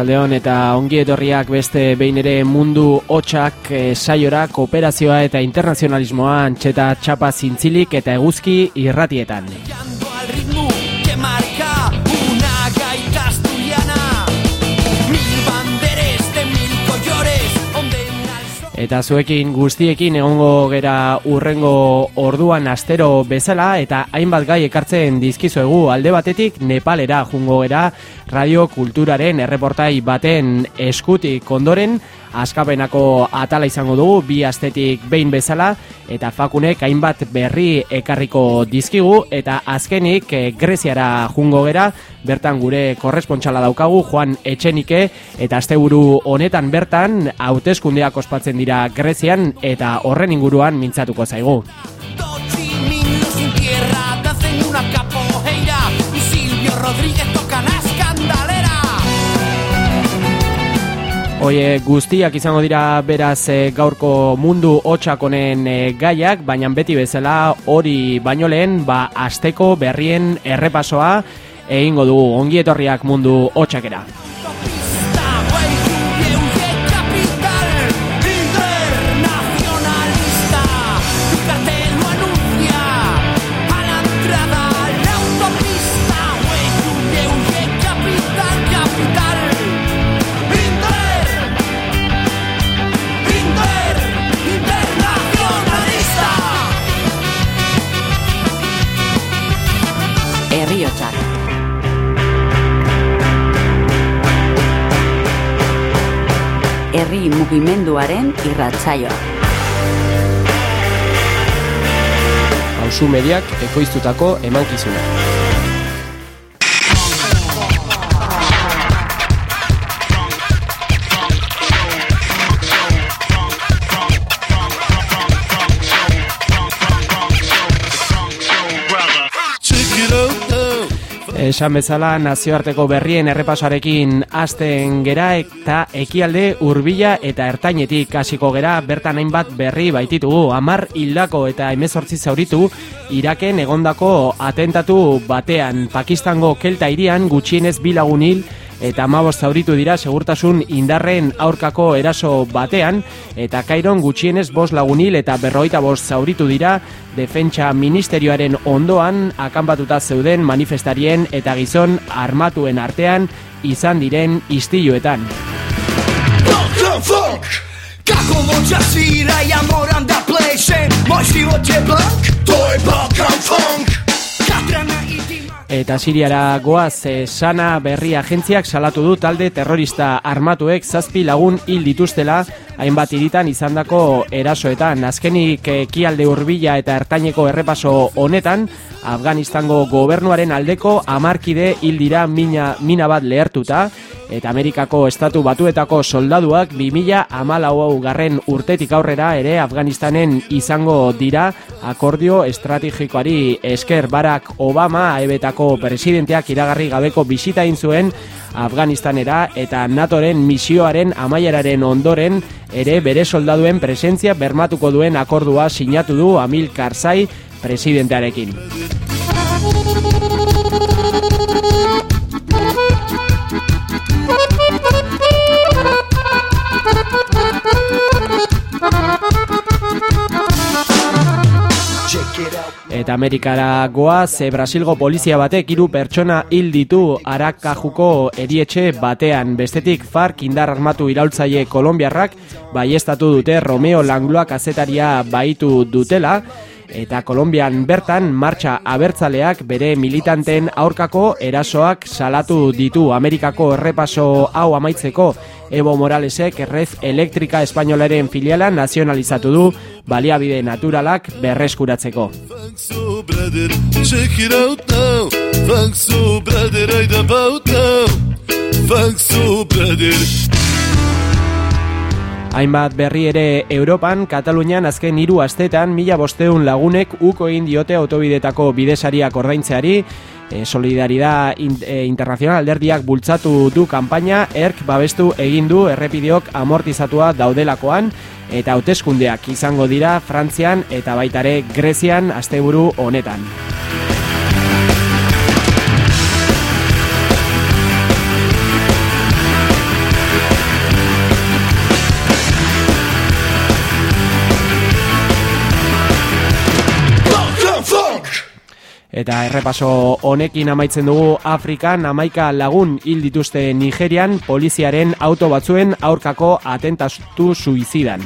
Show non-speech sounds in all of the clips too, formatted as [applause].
Arratsaldeon eta ongi etorriak beste behin ere mundu hotsak e, saiora kooperazioa eta internazionalismoa antxeta txapa zintzilik eta eguzki irratietan. Eta zuekin guztiekin egongo gera urrengo orduan astero bezala eta hainbat gai ekartzen dizkizuegu. Alde batetik Nepalera jungo gera radio kulturaren erreportai baten eskutik ondoren askapenako atala izango dugu bi astetik behin bezala eta fakunek hainbat berri ekarriko dizkigu eta azkenik e, Greziara jungo gera bertan gure korrespontsala daukagu Juan Etxenike eta asteburu honetan bertan hauteskundeak ospatzen dira Grezian eta horren inguruan mintzatuko zaigu. Oie, guztiak izango dira beraz e, gaurko mundu hotxakonen e, gaiak, baina beti bezala hori baino lehen, ba, asteko berrien errepasoa egingo du ongietorriak mundu hotxakera. Mugimenduaren irratzaioa. Hauzu mediak ekoiztutako emankizuna. Esan bezala nazioarteko berrien errepasarekin hasten gera eta ekialde hurbila eta ertainetik hasiko gera bertan hainbat berri baititugu. Amar hildako eta emezortzi zauritu Iraken egondako atentatu batean Pakistango kelta irian gutxienez bilagun hil eta amabos zauritu dira segurtasun indarren aurkako eraso batean, eta kairon gutxienez bos lagunil eta berroita bos zauritu dira defentsa ministerioaren ondoan akanbatuta zeuden manifestarien eta gizon armatuen artean izan diren istiluetan. Kako moča ja moram da plešem. Moj život je blank, to je Balkan funk. Katrana Eta Siriara goaz e, sana berri agentziak salatu du talde terrorista armatuek zazpi lagun hil dituztela hainbat iritan izandako erasoetan. Azkenik ekialde hurbila eta ertaineko errepaso honetan, Afganistango gobernuaren aldeko amarkide hil dira mina, mina bat lehertuta, eta Amerikako estatu batuetako soldaduak 2000 amalau garren urtetik aurrera ere Afganistanen izango dira akordio estrategikoari esker Barack Obama aebetako presidenteak iragarri gabeko bisita zuen Afganistanera eta NATOren misioaren amaieraren ondoren ere bere soldaduen presentzia bermatuko duen akordua sinatu du Amil Karzai presidentearekin. Eta Amerikara goa, ze Brasilgo polizia batek hiru pertsona hil ditu arakajuko erietxe batean. Bestetik FARC indar armatu iraultzaile Kolombiarrak baiestatu dute Romeo Langloak azetaria baitu dutela eta Kolombian bertan martxa abertzaleak bere militanten aurkako erasoak salatu ditu. Amerikako errepaso hau amaitzeko Evo Moralesek errez elektrika espainolaren filiala nazionalizatu du baliabide naturalak berreskuratzeko. Hainbat berri ere Europan, Katalunian azken hiru astetan mila bosteun lagunek uko egin diote autobidetako bidesariak ordaintzeari, e, Solidaridad e, Internacional alderdiak bultzatu du kanpaina, erk babestu egin du errepideok amortizatua daudelakoan, eta hauteskundeak izango dira Frantzian eta baitare Grezian asteburu honetan. Eta errepaso honekin amaitzen dugu Afrikan amaika lagun hil dituzte Nigerian poliziaren auto batzuen aurkako atentatu suizidan.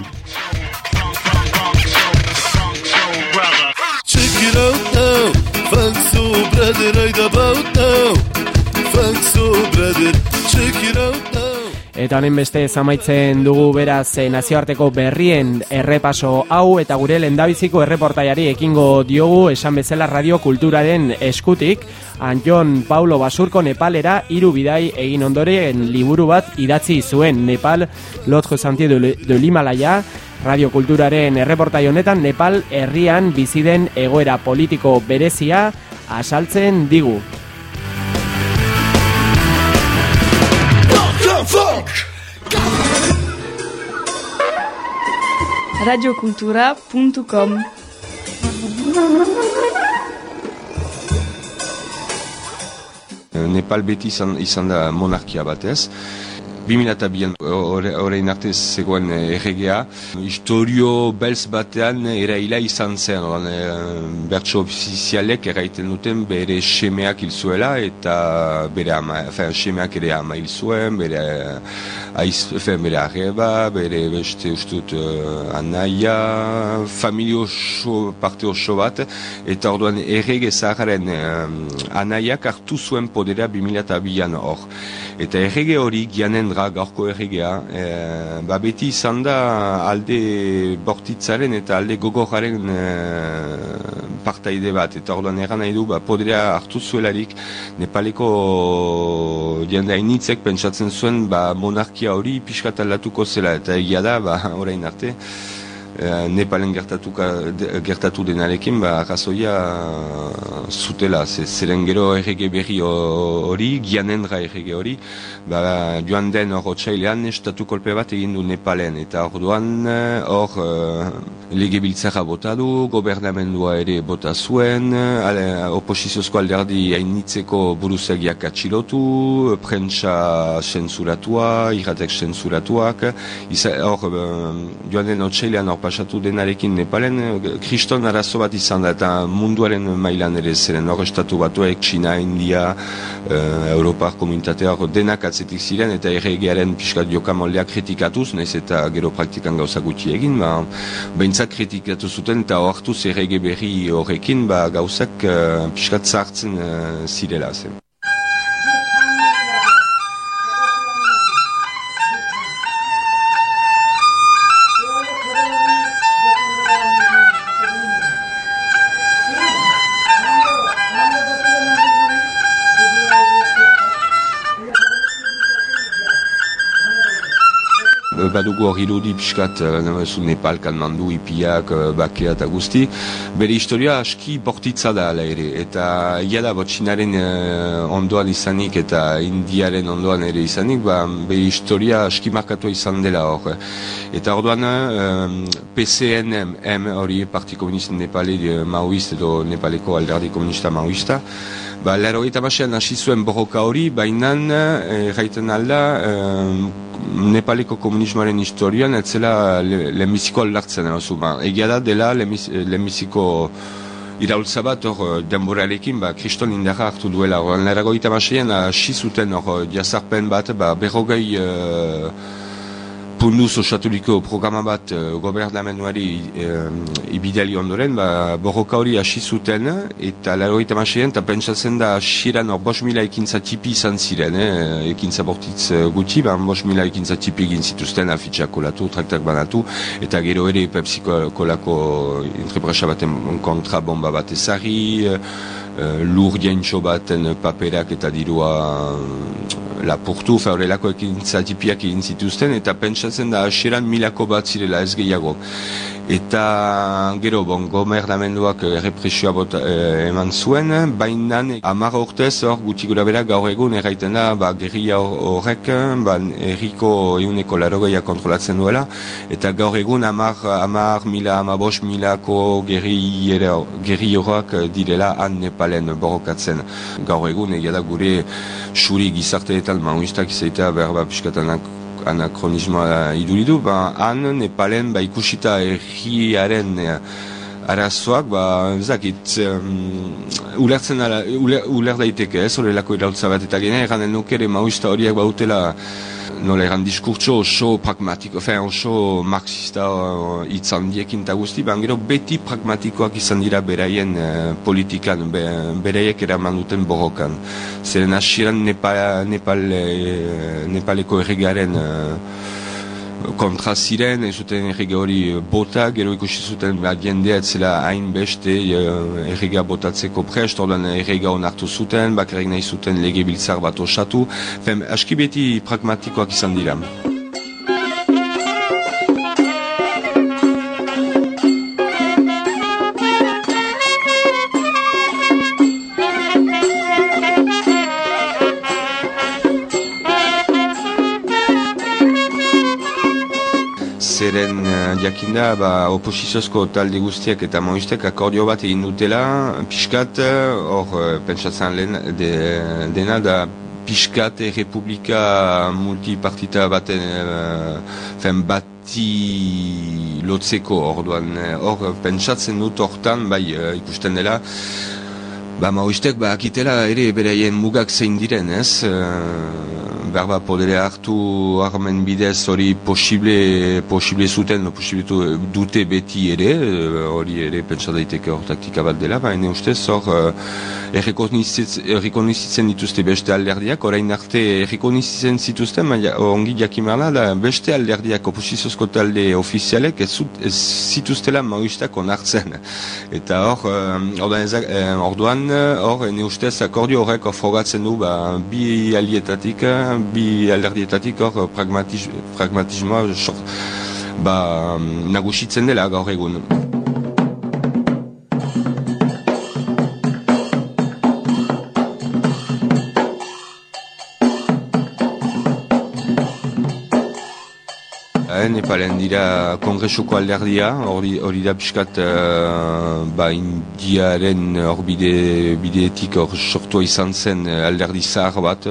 Eta honen beste zamaitzen dugu beraz eh, nazioarteko berrien errepaso hau eta gure lendabiziko erreportaiari ekingo diogu esan bezala radiokulturaren eskutik Anjon Paulo Basurko Nepalera hiru bidai egin ondoren liburu bat idatzi zuen Nepal Lotjo Santi de Himalaya radiokulturaren erreportai honetan Nepal herrian biziden egoera politiko berezia asaltzen digu. radiokultura.com Nepal beti izan, izan da monarkia batez. 2002an horrein arte zegoen eh, erregea. Historio belz batean eraila izan zen. Oran, e, bertso ofizialek eraiten duten bere semeak hil zuela eta bere ama, fin, semeak ere ama hil zuen, bere aiz, fin, bere arreba, bere beste ustut uh, anaia, familio oso, parte oso bat, eta orduan errege zaharen uh, anaiak hartu zuen podera 2002an hor. Eta errege hori gianen dra gaurko erregea, e, ba beti izan da alde bortitzaren eta alde gogoraren e, partaide bat. Eta orduan erran nahi du, ba, podrea hartu zuelarik Nepaleko jende hainitzek pentsatzen zuen ba, monarkia hori piskatalatuko zela. Eta egia da, ba, orain arte, Eh, Nepalen gertatu, gertatu denarekin, ba, razoia zutela, zeren gero errege berri hori, gianendra errege hori, ba, joan den hor otxailean, estatu kolpe bat egin du Nepalen, eta hor duan, hor uh, lege biltzara bota du, gobernamendua ere bota zuen, ale, oposiziozko alderdi hainitzeko buruzagiak atxilotu, prentsa sensuratua, irratek sensuratuak, hor uh, joan den otxailean hor pasatu denarekin Nepalen, kriston arazo bat izan da eta munduaren mailan ere zeren hor estatu batuek, China, India, uh, Europar komunitatea denak atzetik ziren eta erregearen piskat jokamoldeak kritikatuz, nahiz eta gero praktikan gauza gutxi egin, ba, behintzak kritikatu zuten eta hartuz errege berri horrekin ba, gauzak uh, piskat zartzen uh, zirela zen. Badugu hori irudi pixkat, uh, Nepal, Kanmandu, Ipiak, uh, Bakea eta guzti, bere historia aski bortitza da ala ere, eta ia da botxinaren uh, ondoan izanik eta Indiaren ondoan ere izanik, ba, bere historia aski markatua izan dela hor. Eta orduan, PCNM hori Parti Komunista Nepale de Maoist edo Nepaleko alderdi komunista Maoista, Ba, lero eta basean hasi zuen borroka hori, baina e, jaiten alda, Nepaleko komunismoaren historian, ez zela lehenbiziko aldartzen, ba, egia da dela lehenbiziko iraultza bat hor denborarekin ba, kriston indarra hartu duela. Lerago eta masean hasi zuten hor jazarpen bat ba, berrogei punduz osaturiko programa bat uh, gobernamentuari uh, ibidali ondoren, ba, borroka hori hasi zuten, eta laro eta masien, eta pentsatzen da xiran hor bos mila ekintza tipi izan ziren, eh? ekintza bortitz uh, guti, ba, bos mila ekintza tipi egin zituzten, afitxak kolatu, traktak banatu, eta gero ere Pepsi kolako entrepresa baten kontra bomba bat ezari, uh, lur jentxo baten paperak eta dirua lapurtu, horrelako ekin zatipiak egin zituzten, eta pentsatzen da hasieran milako bat zirela ez gehiago. Eta gero, bon, gomerdamenduak represioa bot, eh, eman zuen, baina amara urtez hor guti gura bera gaur egun erraiten da, ba, gerria horrek, ba, erriko euneko larogeia kontrolatzen duela, eta gaur egun amar, amar mila, amabos milako gerri horrak direla han Nepalen borrokatzen. Gaur egun egia da gure suri gizarteetan manuistak izaitea berba piskatanak anakronismoa iduridu, ba, han Nepalen ba, ikusita erriaren e, arazoak, ba, zakit, um, ulertzen ala, uler, daiteke, ez, horrelako irautza bat, eta gene, egan nuke ere mauista horiek bautela, nola egan diskurtso oso pragmatiko, fe, oso marxista uh, itzan diekin eta guzti, ba, gero beti pragmatikoak izan dira beraien uh, politikan, be, beraiek eraman duten borrokan. Zeren asiran Nepal, Nepal, uh, Nepaleko erregaren uh, kontra ziren, ez zuten errega hori bota, gero ikusi zuten ba, jendea zela hain beste uh, errega botatzeko prest, ordan errega onartu zuten, bakarrik nahi zuten lege biltzar bat osatu, Fem, aski beti pragmatikoak izan dira. Zeren uh, jakinda ba, oposiziozko talde guztiak eta moistek akordio bat egin dutela, piskat, hor uh, pentsatzen lehen de, dena da piskat e republika multipartita baten uh, bati lotzeko orduan, hor pentsatzen dut hortan, bai ikusten dela, Ba, maoistek, ba, akitela ere bereien mugak zein diren, ez? berba podere hartu armen bidez hori posible, posible zuten, posible dute beti ere, hori ere pentsa daiteke hor taktika bat dela, baina ustez hor uh, errekonizitzen dituzte beste alderdiak, orain arte errekonizitzen zituzten, baina ongi jakimala da beste alderdiak oposiziozko talde ofizialek ez, ez zituztela maoistak onartzen. Eta hor, uh, orduan, hor, ne ustez akordio horrek frogatzen du, ba, bi alietatik, bi alderdietatik hor pragmatismoa ba, nagusitzen dela gaur egun. Nepalen dira kongresuko alderdia, hori da piskat uh, ba, indiaren hor bide, bideetik hor sortua izan zen alderdi zahar bat,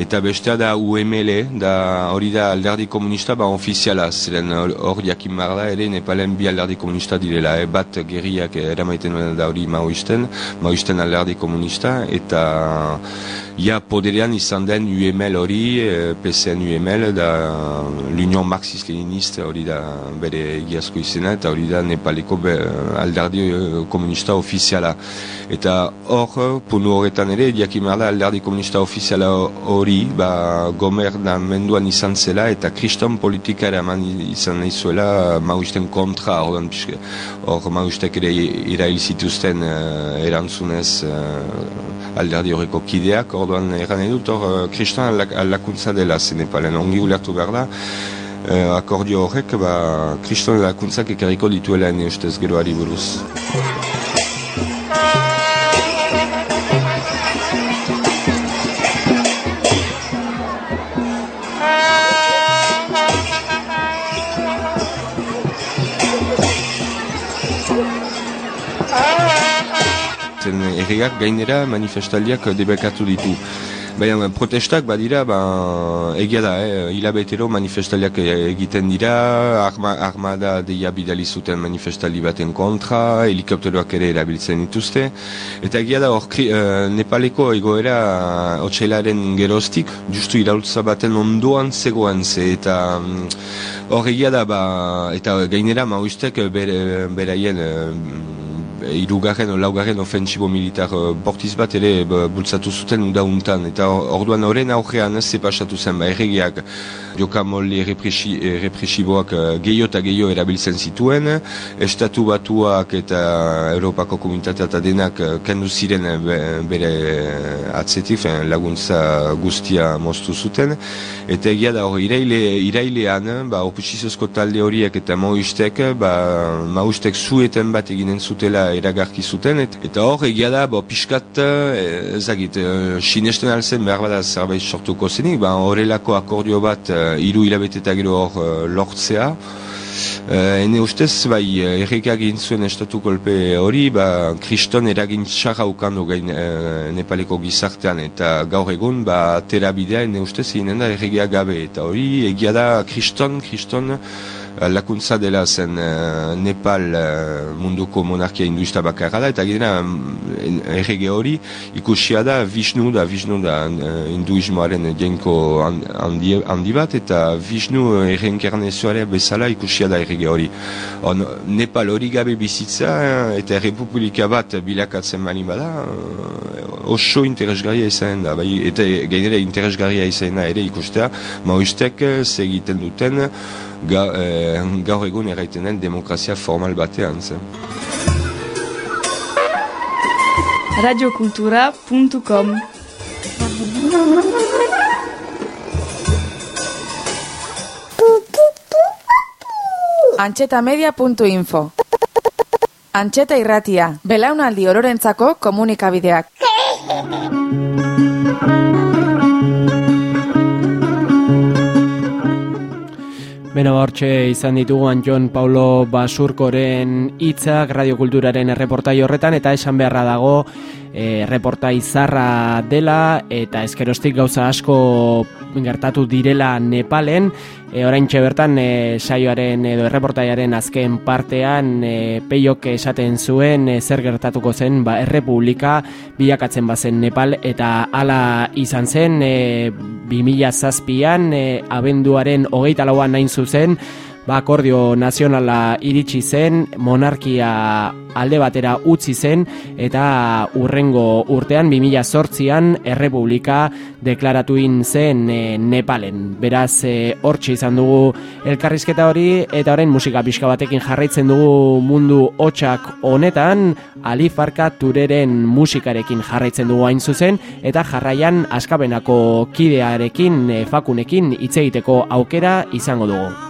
eta bestea da UML, da hori da alderdi komunista ba ofiziala, ziren hor jakin da ere Nepalen bi alderdi komunista direla, e, bat gerriak eramaiten da hori maoisten, maoisten alderdi komunista, eta ja poderean izan den UML hori, e, PCN UML, da l'Union Marxist-Leninist hori da bere egiazko izena, eta hori da Nepaleko be, alderdi e, komunista ofiziala. Eta hor, punu horretan ere, jakin da alderdi komunista ofiziala hori ba, menduan izan zela eta kriston politika eraman izan nahi zuela mauisten kontra hor maustek ere irail zituzten uh, erantzunez uh, alderdi horreko kideak. Orduan eran edut hor uh, kriston lakuntza dela zenepalen. Ongi ulertu behar da. Uh, akordio horrek ba, kriston lakuntzak ekarriko dituela ustez geroari buruz erregak gainera manifestaldiak debekatu ditu. Baina protestak badira, ba, egia da, eh, hilabetero manifestaliak egiten dira, arma, armada deia bidali zuten manifestali baten kontra, helikopteroak ere erabiltzen dituzte, eta egia da hor uh, Nepaleko egoera otxailaren geroztik, justu iraultza baten ondoan zegoen ze, eta mm, hor egia da, ba, eta gainera mauztek beraien irugarren laugarren ofensibo militar uh, bortiz bat ere bultzatu zuten udauntan eta orduan horren aurrean ez zepasatu zen ba erregiak jokamolli represiboak uh, gehiago eta gehiago erabiltzen zituen. Estatu batuak eta Europako komunitatea eta denak kendu ziren bere atzetik laguntza guztia moztu zuten. Eta egia da hori iraile, irailean ba, oposiziosko talde horiek eta maustek ba, maustek zueten bat eginen zutela iragarki zuten, eta hor egia da, bo, piskat, eh, ezagit, e, sinesten alzen behar bada zerbait sortuko zenik, ba, horrelako akordio bat, e, iru hilabete gero hor lortzea, Uh, ene ustez, bai, errekak zuen estatu kolpe hori, ba, kriston eragin txarra ukando gain Nepaleko gizartean, eta gaur egun, ba, terabidea, ene ustez, inen da erregeak gabe, eta hori, egia da, kriston, kriston, lakuntza dela zen uh, Nepal uh, munduko monarkia induista bakarra da, eta gena mm, errege hori ikusia da Vishnu da, Vishnu da hinduismoaren jenko handi, handi bat, eta Vishnu erreenkarnezioaren bezala ikusia da errege hori. On, Nepal hori gabe bizitza eta republika bat bilakatzen mani bada, oso interesgarria izan da, bai, eta gainera interesgarria izan da ere ikustea, maustek segiten duten, ga, eh, gaur egun erraiten den demokrazia formal batean. Ze. radiokultura.com Antxetamedia.info Antxeta irratia, belaunaldi ororentzako komunikabideak. Beno, hortxe izan ditugu Anjon Paulo Basurkoren hitzak radiokulturaren erreportai horretan eta esan beharra dago e, reporta izarra dela eta eskerostik gauza asko gertatu direla Nepalen. E, orain bertan e, saioaren edo erreportaiaren azken partean e, peiok esaten zuen e, zer gertatuko zen ba, errepublika bilakatzen bazen Nepal eta hala izan zen e, 2000 zazpian e, abenduaren hogeita lauan nain zuzen ba, akordio nazionala iritsi zen, monarkia alde batera utzi zen, eta urrengo urtean, 2008an, errepublika deklaratuin zen e, Nepalen. Beraz, e, hortxe izan dugu elkarrizketa hori, eta orain musika pixka batekin jarraitzen dugu mundu hotxak honetan, alifarka tureren musikarekin jarraitzen dugu hain zuzen, eta jarraian askabenako kidearekin, e, fakunekin, hitz egiteko aukera izango dugu.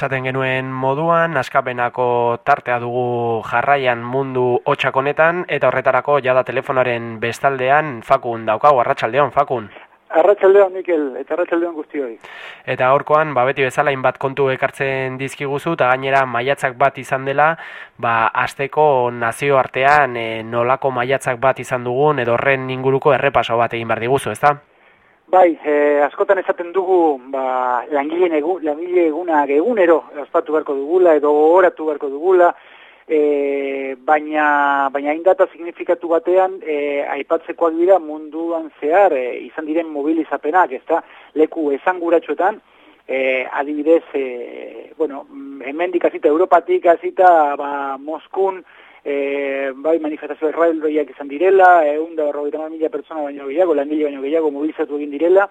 esaten genuen moduan, askapenako tartea dugu jarraian mundu hotxakonetan, eta horretarako jada telefonaren bestaldean, Fakun daukagu, arratsaldeon Fakun. Arratxaldeon, Mikel, eta arratxaldeon guztioi. Eta horkoan, ba, beti bezala, inbat kontu ekartzen dizkiguzu, eta gainera maiatzak bat izan dela, ba, azteko nazioartean e, nolako maiatzak bat izan dugun, edo horren inguruko errepaso bat egin behar diguzu, ezta? Bai, e, askotan esaten dugu ba, langileen egu, langile egunak egunero ospatu beharko dugula edo oratu beharko dugula, e, baina baina indata signifikatu batean e, aipatzekoak dira munduan zehar e, izan diren mobilizapenak, ezta? Leku esanguratsuetan, e, adibidez, e, bueno, hemen dikazita Europatik, azita ba, Moskun, e, bai manifestazio erraldoiak izan direla, egun da berrogeita mila pertsona baino gehiago, langile baino gehiago mobilizatu egin direla,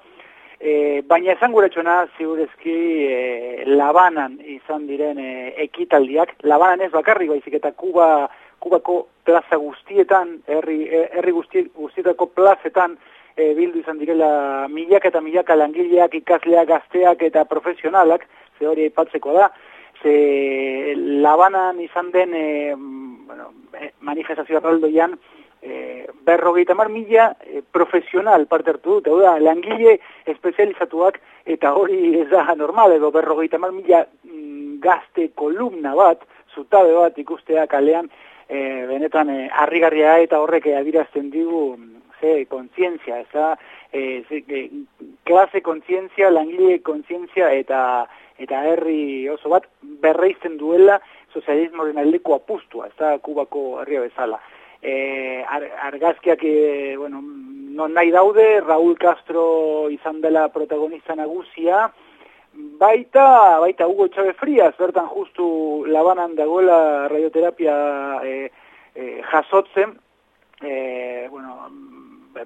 e, baina esan guretxona ziurezki e, labanan izan diren e, ekitaldiak, labanan ez bakarri baizik eta Kuba, Kubako plaza guztietan, herri, herri guzti, guztietako plazetan, e, bildu izan direla milak eta milaka langileak, ikasleak, gazteak eta profesionalak, ze hori aipatzeko da, ze labanan izan den e, bueno, e, manifestazio arraldoian e, berrogeita mar mila e, profesional parte hartu dut, da, langile espezializatuak eta hori ez da normal, edo berrogeita mar mila mm, gazte kolumna bat, zutabe bat ikustea kalean, e, benetan e, harrigarria eta horrek adirazten digu ze kontzientzia, ez da, e, e, klase kontzientzia, langile kontzientzia eta eta herri oso bat berreizten duela sozialismoren aldeko apustua, ez da kubako herria bezala. E, ar, argazkiak, e, bueno, non nahi daude, Raúl Castro izan dela protagonista nagusia, baita, baita Hugo Chávez Frías, bertan justu labanan dagoela radioterapia e, e, jasotzen, e, bueno,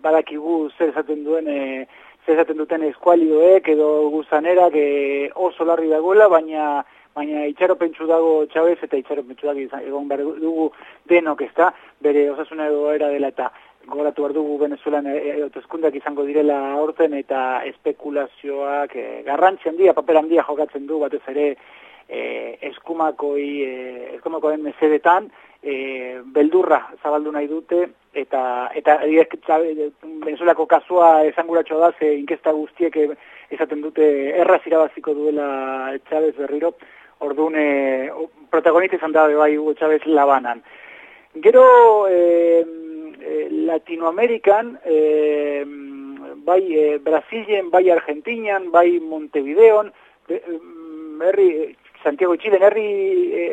badakigu zer esaten duen e, zezaten duten eskualioek edo guzanerak e, oso larri dagoela, baina baina itxaro pentsu dago Txabez eta itxaro pentsu dago egon behar dugu denok ez da, bere osasuna egoera dela eta gogoratu behar dugu Venezuelan eotezkundak e, izango direla horten eta espekulazioak e, garrantzi handia, paper handia jokatzen du batez ere e, eskumakoi, e, eskumakoen mesedetan, e, beldurra zabaldu nahi dute, eta eta Venezuelako kasua esanguratxo da, ze inkesta guztiek esaten dute erraz irabaziko duela Chávez berriro, orduan e, protagonista izan da bai Hugo Chávez labanan. Gero e, e, Latinoamerikan, e, bai e, Brasilen, bai Argentinian, bai Montevideon, herri Santiago Txilen herri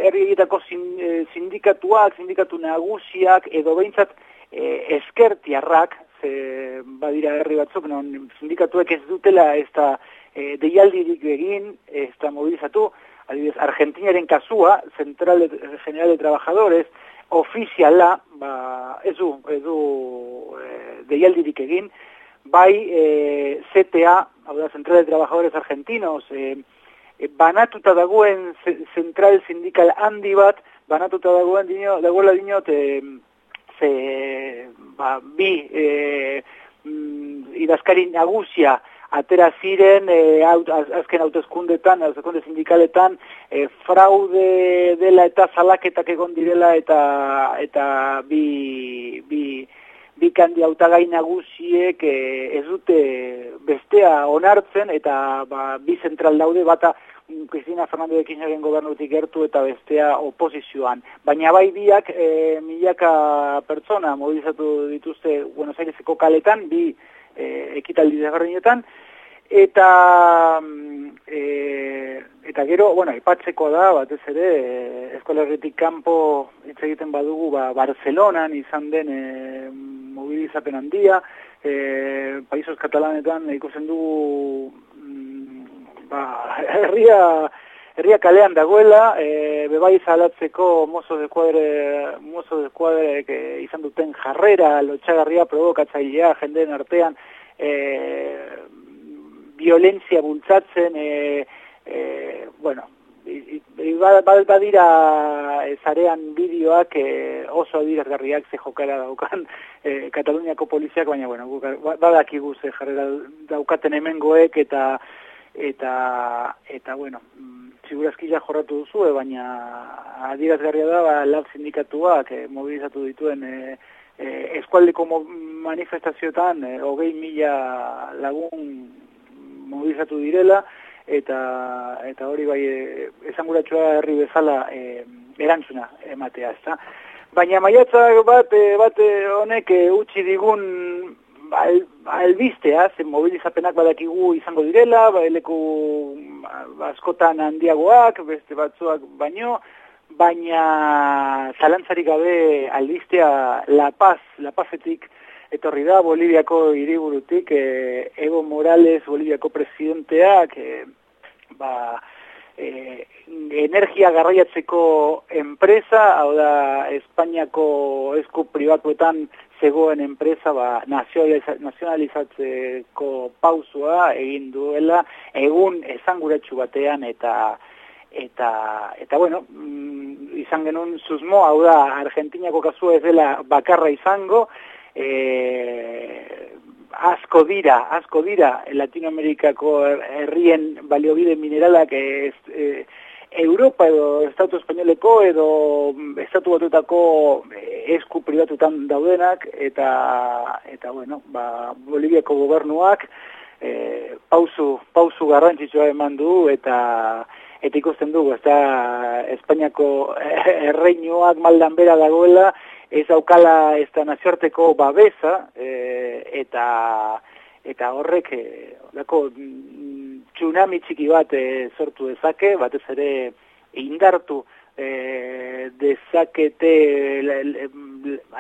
herri egitako sindikatuak, sindikatu nagusiak edo behintzat e, eskertiarrak, ze badira herri batzuk, non sindikatuek ez dutela ez da e, deialdirik egin, ez da mobilizatu, adibidez, Argentinaren kasua, Central General de Trabajadores, ofiziala, ba, ez du, ez du e, deialdirik egin, bai e, CTA, hau da, Central de Trabajadores Argentinos, e, e, banatuta dagoen zentral sindikal handi bat, banatuta dagoen dagoela dino, te, ze, ba, bi e, mm, idazkari nagusia atera ziren e, aut, az, azken autoskundetan, autoskunde sindikaletan, e, fraude dela eta zalaketak egon direla eta eta bi, bi, bi kandi autagai nagusiek e, ez dute bestea onartzen eta ba, bi zentral daude bata Cristina Fernando de Kirchnerren gobernutik gertu eta bestea oposizioan. Baina bai biak e, milaka pertsona mobilizatu dituzte Buenos Aireseko kaletan, bi e, ekitaldi desberdinetan, eta e, eta gero, bueno, ipatzeko da, batez ere, e, eskolarritik kanpo hitz egiten badugu, ba, Barcelonan izan den e, mobilizapen handia, e, Paisos Katalanetan ikusten dugu ba, herria, herria kalean dagoela, e, bebai zalatzeko mozo de kuadre, mozo de kuadre que izan duten jarrera, lotxagarria provokatzailea, jendeen artean, e, violentzia bultzatzen, e, e, bueno, badira zarean bideoak e, oso adirazgarriak ze jokara daukan e, Kataluniako poliziak, baina bueno, badakigu ze jarrera daukaten hemengoek eta eta eta bueno, mm, segurazkia jorratu duzu, e, baina adierazgarria da, ba, lab sindikatuak e, mobilizatu dituen e, e, eskualdeko manifestazioetan e, hogei mila lagun mobilizatu direla, eta eta hori bai e, esanguratsua herri bezala e, erantzuna ematea, ezta. Baina maiatzak bat bat honek utzi digun al, albistea, zen mobilizapenak badakigu izango direla, ba, eleku askotan handiagoak, beste batzuak baino, baina zalantzarik gabe albistea La Paz, La Pazetik, etorri da Boliviako hiriburutik eh, Evo Morales, Boliviako presidenteak, eh, ba, eh, energia garraiatzeko enpresa, hau da Espainiako esku pribatuetan zegoen enpresa ba, nazionalizatzeko pausua egin duela egun esanguratsu batean eta eta eta bueno mm, izan genuen susmo hau da Argentinako kasua ez dela bakarra izango e, asko dira asko dira Latinoamerikako herrien baliobide mineralak ez e, Europa edo Estatu Espainoleko edo Estatu Batutako esku pribatutan daudenak eta eta bueno, ba, Boliviako gobernuak e, pausu, pausu garrantzitsua eman du eta eta ikusten dugu, ez Espainiako erreinuak maldan bera dagoela, ez aukala ez da naziarteko babesa e, eta eta horrek e, tsunami txiki bat e, sortu dezake, batez ere indartu e, dezakete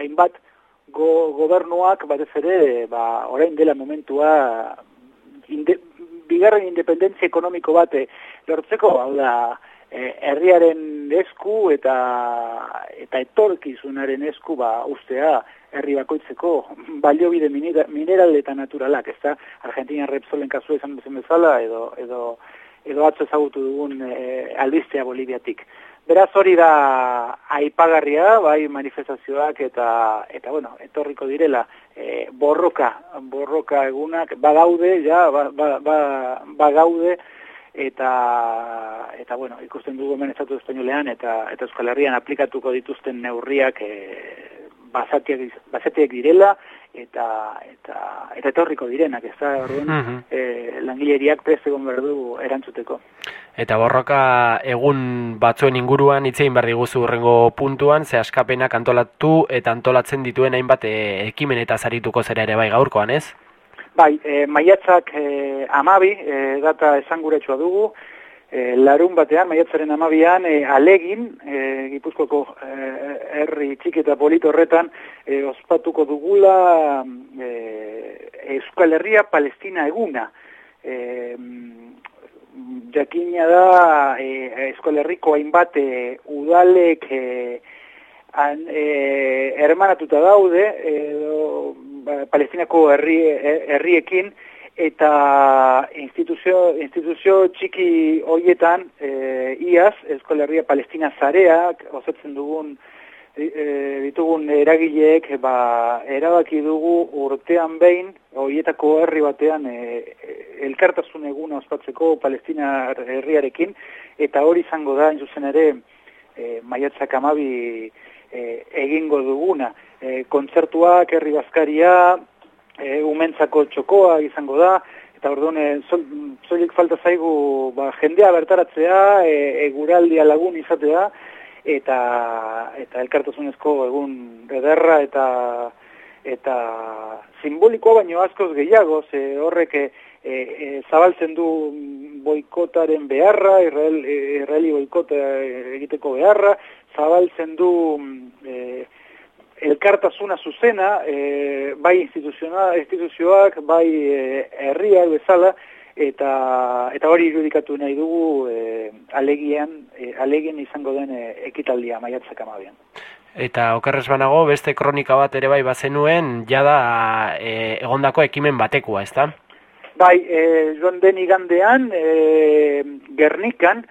hainbat go, gobernuak batez ere ba, orain dela momentua inde, bigarren independentzia ekonomiko bat lortzeko, hau da, herriaren esku eta eta etorkizunaren esku ba ustea herri bakoitzeko baliobide mineral eta naturalak, ez da, Argentina Repsolen kasu esan bezen bezala, edo, edo, edo atzo ezagutu dugun e, albistea Boliviatik. Beraz hori da aipagarria, bai manifestazioak eta, eta bueno, etorriko direla, e, borroka, borroka egunak, bagaude, ja, ba, ba, ba, bagaude, eta eta bueno, ikusten dugu hemen estatu espainolean eta eta Euskal Herrian aplikatuko dituzten neurriak e, basatiak, direla eta eta eta etorriko direnak, ez da, orduan, mm langileriak prest egon berdu erantzuteko. Eta borroka egun batzuen inguruan itzein behar diguzu urrengo puntuan, ze askapenak antolatu eta antolatzen dituen hainbat e, ekimen eta zarituko zera ere bai gaurkoan, ez? Bai, e, maiatzak e, amabi, e, data esanguretsua dugu, e, larun batean, maiatzaren amabian, e, alegin, e, gipuzkoko e, herri txiki eta polito horretan, e, ospatuko dugula e, Euskal Herria Palestina eguna. E, jakina da e, Euskal Herriko hainbat e, udalek e, an, e, hermanatuta daude, edo, Palestinako herri, herriekin, eta instituzio, instituzio txiki hoietan e, iaz, Euskal Palestina zareak, osatzen dugun e, ditugun eragileek ba, erabaki dugu urtean behin, hoietako herri batean e, elkartasun eguna ospatzeko Palestina herriarekin, eta hori izango da, zuzen ere, e, maiatzak amabi e, egingo duguna. E, kontzertuak, herri bazkaria, e, umentzako txokoa izango da, eta orduan, e, falta zaigu ba, jendea bertaratzea, e, eguraldia lagun izatea, eta eta elkartasunezko egun ederra eta eta simbolikoa baino askoz gehiago, ze horrek e, e, zabaltzen du boikotaren beharra, Israel, e, Israeli boikota egiteko beharra, zabaltzen du e, elkartasuna zuzena, e, bai instituzioak, bai herriak bezala, eta eta hori irudikatu nahi dugu e, alegian, e, alegien izango den e, ekitaldia maiatzak amabian. Eta okerrez banago, beste kronika bat ere bai bazenuen, jada e, egondako ekimen batekoa, ez da? Bai, e, joan den igandean, e, Gernikan,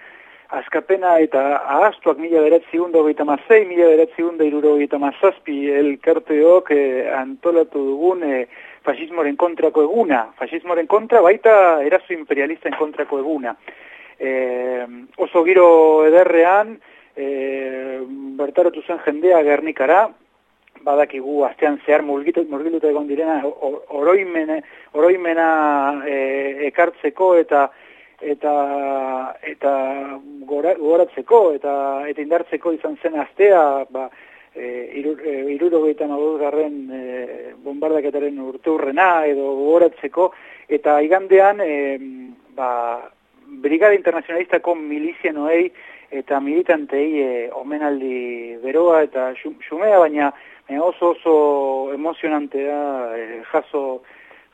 askapena eta ahaztuak mila beratzi hundo gaita mazei, mila beratzi hundo iruro gaita mazazpi elkarteok eh, antolatu dugun eh, fasismoren kontrako eguna. Fasismoren kontra baita erazu imperialisten kontrako eguna. e, oso giro ederrean, e, bertaratu zen jendea Gernikara, badakigu astean zehar murgiluta egon direna oroimene, oroimena e, ekartzeko eta eta eta goratzeko eta eta indartzeko izan zen astea ba eh irurogeita garren e, bombardaketaren urteurrena edo goratzeko eta igandean e, ba, Brigada Internacionalistako milizianoei eta militantei e, omenaldi beroa eta xumea, baina e, oso oso emozionantea e, jaso,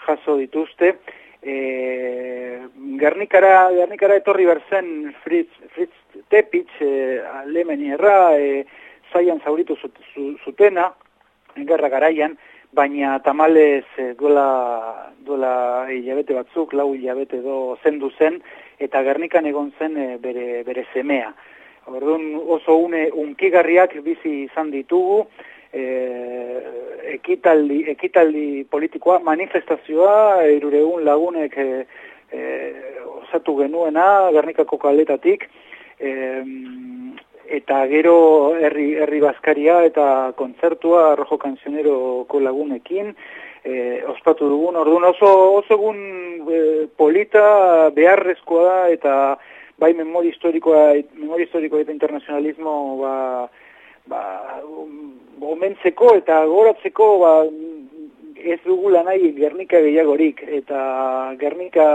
jaso dituzte. E, Gernikara, Gernikara etorri berzen Fritz, Fritz Tepitz, e, erra, e, zaian zauritu zutena, gerra garaian, baina tamalez e, duela, duela hilabete batzuk, lau hilabete do zendu zen, eta Gernikan egon zen e, bere, bere semea. Orduan oso une unkigarriak bizi izan ditugu, e, ekitaldi, ekitaldi politikoa, manifestazioa, irureun lagunek e, e, osatu genuena, Gernikako kaletatik, e, eta gero herri, herri bazkaria eta kontzertua rojo kanzioneroko lagunekin, e, ospatu dugun, orduan oso, oso egun e, polita beharrezkoa da, eta bai memoria historikoa, memoria historikoa eta internazionalismo ba, ba, omentzeko eta goratzeko ba, ez dugula nahi Gernika gehiagorik. Eta Gernika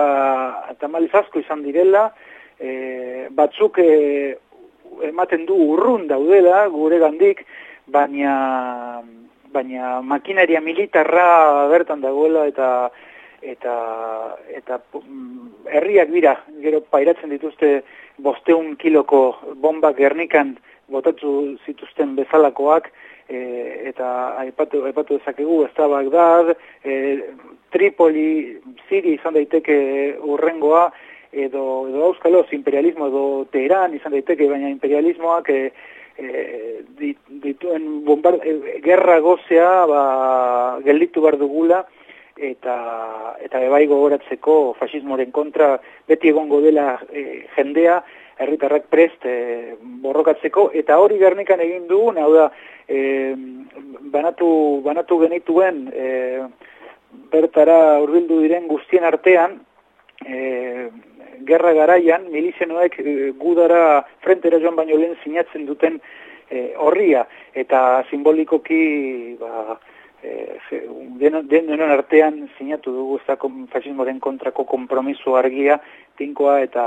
tamaliz asko izan direla e, batzuk e, ematen du urrun daudela gure gandik baina baina makinaria militarra bertan dagoela eta eta eta mm, herriak dira gero pairatzen dituzte bosteun kiloko bomba gernikan botatu zituzten bezalakoak e, eta aipatu, aipatu dezakegu ez da e, Tripoli, Siri izan daiteke urrengoa, edo, edo Euskalos imperialismo edo Teheran izan daiteke, baina imperialismoak e, e, dituen bombard, e, gerra gozea ba, gelditu behar dugula, eta eta bebai gogoratzeko fasismoren kontra beti egongo dela e, jendea herritarrak prest e, borrokatzeko eta hori Gernikan egin du, hau da e, banatu, banatu genituen e, bertara hurbildu diren guztien artean e, gerra garaian milizenoek gudara frentera joan baino lehen sinatzen duten e, horria eta simbolikoki ba, e, denon, denon artean sinatu dugu ez fasismoren kontrako kompromiso argia tinkoa eta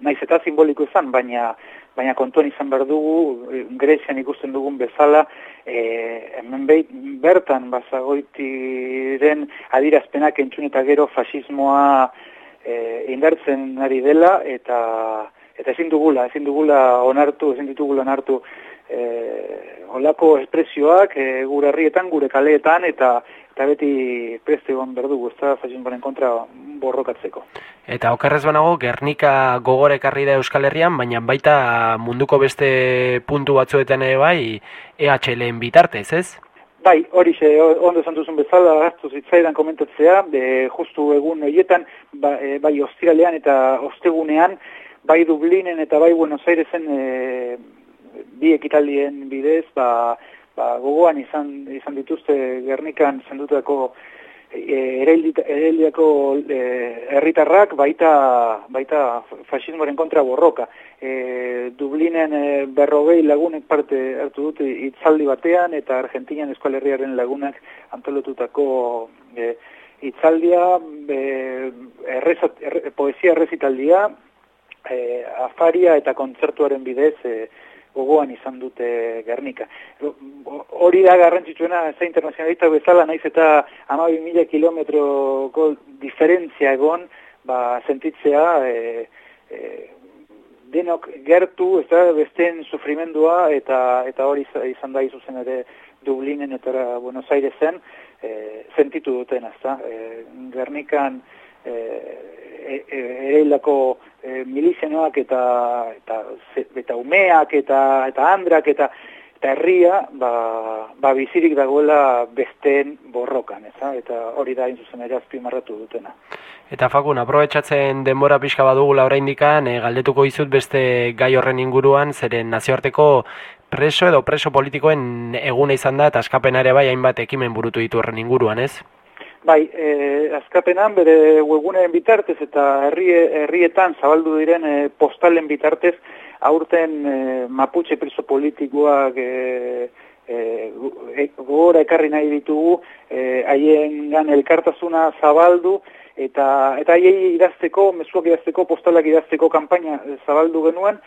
naiz eta simboliko izan, baina baina kontuan izan behar dugu, eh, Grezian ikusten dugun bezala, e, hemen bertan bazagoitiren adirazpenak entzun eta gero fasismoa e, indartzen ari dela, eta eta ezin dugula, ezin dugula onartu, ezin ditugula onartu e, olako espresioak e, gure herrietan, gure kaleetan, eta eta beti preste egon berdugu, ez da fasismoaren kontra borrokatzeko. Eta okerrez banago, Gernika gogorekarri da Euskal Herrian, baina baita munduko beste puntu batzuetan ere bai EHLen bitartez, ez? Bai, hori xe, ondo zantuzun bezala, hartu zitzaidan komentatzea, de, justu egun horietan, ba, e, bai ostiralean eta ostegunean, bai Dublinen eta bai Buenos Airesen e, bi ekitaldien bidez, ba, ba, gogoan izan, izan dituzte Gernikan zendutako e, ereldiako e, herritarrak baita, baita fasismoren kontra borroka. E, Dublinen e, berrogei lagunek parte hartu dute itzaldi batean eta Argentinian eskualerriaren lagunak antolotutako e, itzaldia, e, errezat, poesia errezitaldia, e, afaria eta kontzertuaren bidez e, gogoan izan dute Gernika. Hori da garrantzitsuena, ez internazionalista bezala, naiz eta amabi mila kilometroko diferentzia egon, ba, sentitzea, e, e, denok gertu, ez da, besten sufrimendua, eta eta hori izan da izuzen ere Dublinen eta Buenos Airesen, e, sentitu duten, ez da. E, Gernikan, e, e, e, ere e, milizenoak eta, eta, eta umeak eta, eta andrak eta herria ba, ba bizirik dagoela besteen borrokan, ez eta hori da zuzen ere azpimarratu dutena. Eta fakun, aprobetsatzen denbora pixka badugula oraindikan, e, galdetuko izut beste gai horren inguruan, zeren nazioarteko preso edo preso politikoen eguna izan da, eta askapenare bai hainbat ekimen burutu ditu horren inguruan, ez? Bai, e, azkapenan bere webguneen bitartez eta herrie, herrietan zabaldu diren e, postalen bitartez, aurten e, Mapuche preso politikoak e, e, gora ekarri nahi ditugu, haien gan elkartasuna zabaldu, eta eta haiei idazteko, mezuak idazteko, postalak idazteko kanpaina zabaldu genuen,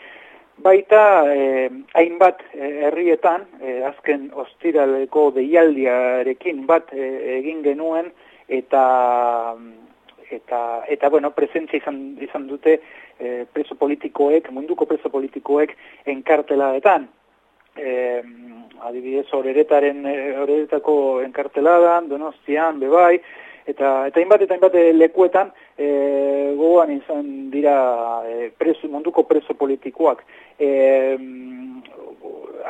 baita eh, hainbat eh, herrietan, eh, azken ostiraleko deialdiarekin bat eh, egin genuen, eta eta eta bueno, presentzia izan, izan dute eh, preso politikoek, munduko preso politikoek enkartelaetan. Eh, adibidez, horeretaren, horeretako enkarteladan, donostian, bebai, eta eta hainbat eta hainbat lekuetan e, gogoan izan dira e, preso, munduko preso politikoak. E,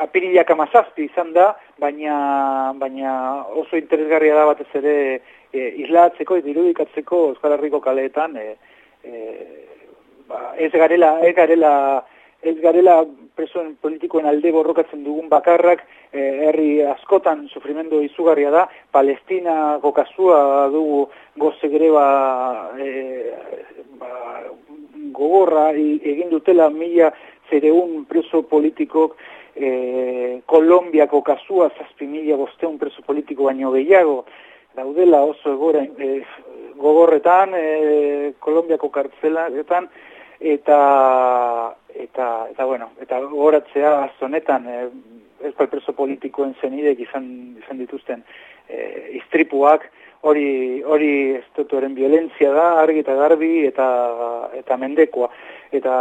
apirilak amazazpi izan da baina, baina oso interesgarria da batez ere e, islatzeko irudikatzeko Euskal Herriko kaleetan e, e, ba, ez garela ez garela ez garela presoen politikoen alde borrokatzen dugun bakarrak, eh, herri askotan sufrimendu izugarria da, Palestina kasua dugu goze greba e, ba, gogorra egin dutela mila zereun preso politikok, e, Kolombiako kasua zazpi mila bosteun preso politiko baino gehiago, daudela oso egora e, gogorretan, e, Kolombiako kartzelaetan, eta eta eta bueno, eta goratzea honetan eh euskal preso politikoen zenidek izan izan dituzten eh istripuak hori hori estatuaren violentzia da argi eta garbi eta eta mendekoa eta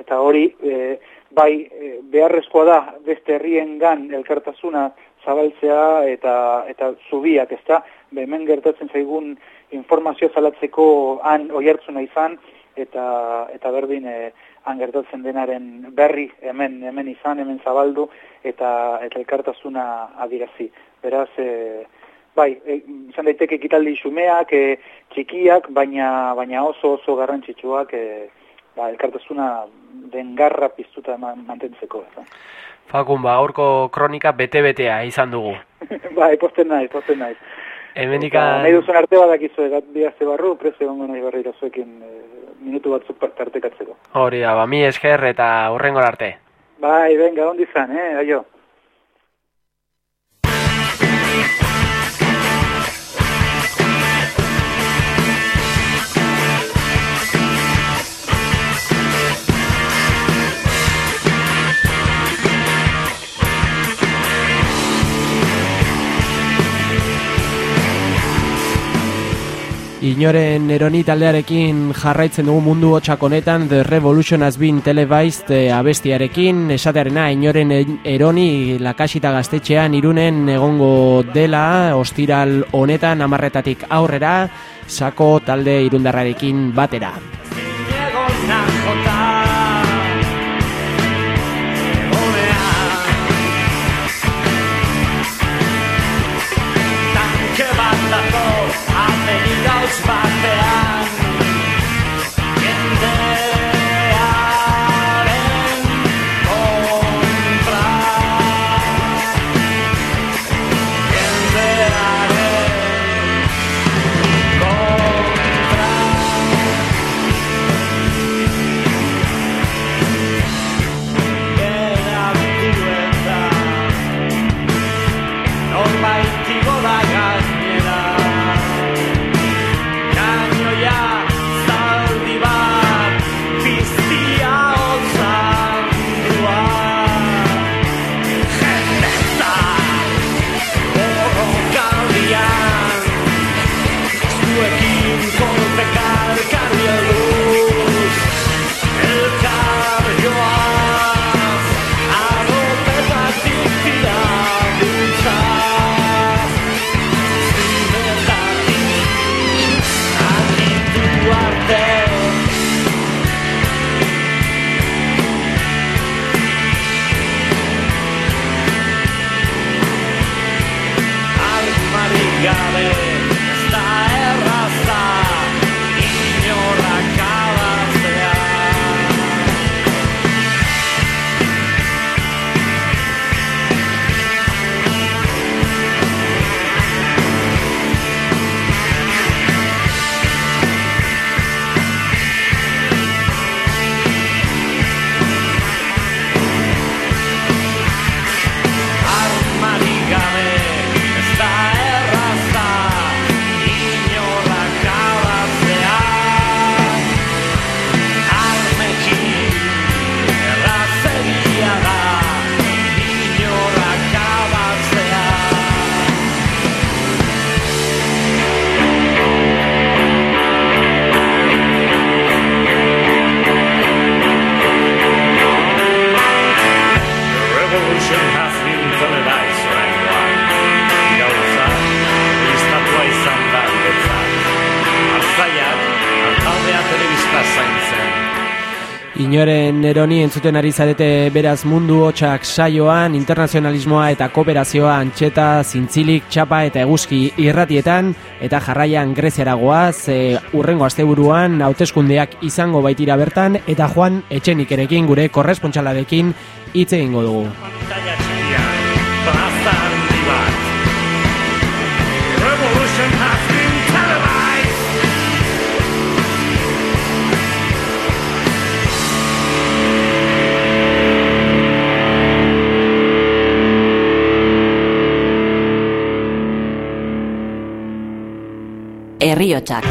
eta hori e, bai e, beharrezkoa da beste herriengan elkartasuna zabaltzea eta eta zubiak, ezta? Hemen gertatzen zaigun informazio zalatzeko han oihartzuna izan, eta eta berdin e, gertatzen denaren berri hemen hemen izan hemen zabaldu eta eta elkartasuna adirazi beraz e, bai e, izan daiteke ekitaldi xumeak e, txikiak baina baina oso oso garrantzitsuak e, ba, elkartasuna den garra piztuta mantentzeko ez Fakun, ba, aurko kronika bete-betea izan dugu. [laughs] bai, posten naiz, posten naiz. Hemenika... Nahi duzun arte badakizu egat bihazte barru, prezio gongo nahi barri irazuekin e, minutu batzuk tartekatzeko. Hori da, ba, mi esker eta hurrengor arte. Bai, venga, ondi zan, eh, aio. Inoren eroni taldearekin jarraitzen dugu mundu hotxak honetan The Revolution has been televised e, abestiarekin esatearena inoren eroni lakasita gaztetxean irunen egongo dela ostiral honetan amarretatik aurrera sako talde irundarrarekin batera. Inoren eroni entzuten ari zarete beraz mundu hotxak saioan, internazionalismoa eta kooperazioa antxeta, zintzilik, txapa eta eguzki irratietan, eta jarraian greziara goaz, e, urrengo asteburuan hauteskundeak izango baitira bertan, eta joan etxenik erekin gure korrespontxalarekin hitz egingo dugu. Herriotsak.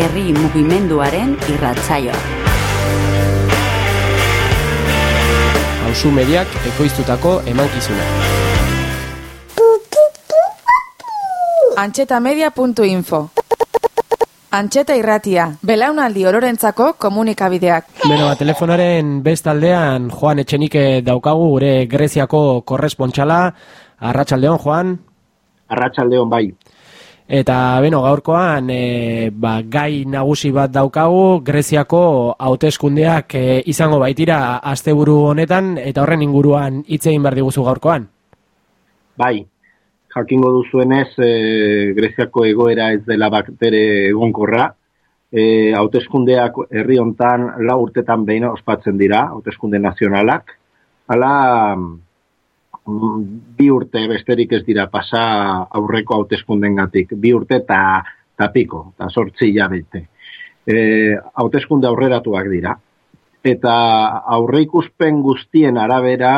Herri mugimenduaren irratsaioa. Ausu mediak ekoiztutako emankizuna. Antxetamedia.info Antxeta irratia, belaunaldi ororentzako komunikabideak. Beno, ba, telefonaren bestaldean Joan Etxenike daukagu gure Greziako korrespontxala. Arratxaldeon, Joan? Arratxaldeon, bai. Eta, beno, gaurkoan, e, ba, gai nagusi bat daukagu, Greziako hauteskundeak e, izango baitira asteburu honetan, eta horren inguruan hitz egin behar diguzu gaurkoan? Bai, jakingo duzuenez e, Greziako egoera ez dela baktere egonkorra. E, hauteskundeak herri hontan la urtetan behin ospatzen dira, hauteskunde nazionalak. Hala mm, bi urte besterik ez dira pasa aurreko hauteskundengatik, bi urte eta tapiko, eta sortzi jabete. E, hauteskunde aurreratuak dira. Eta aurreikuspen guztien arabera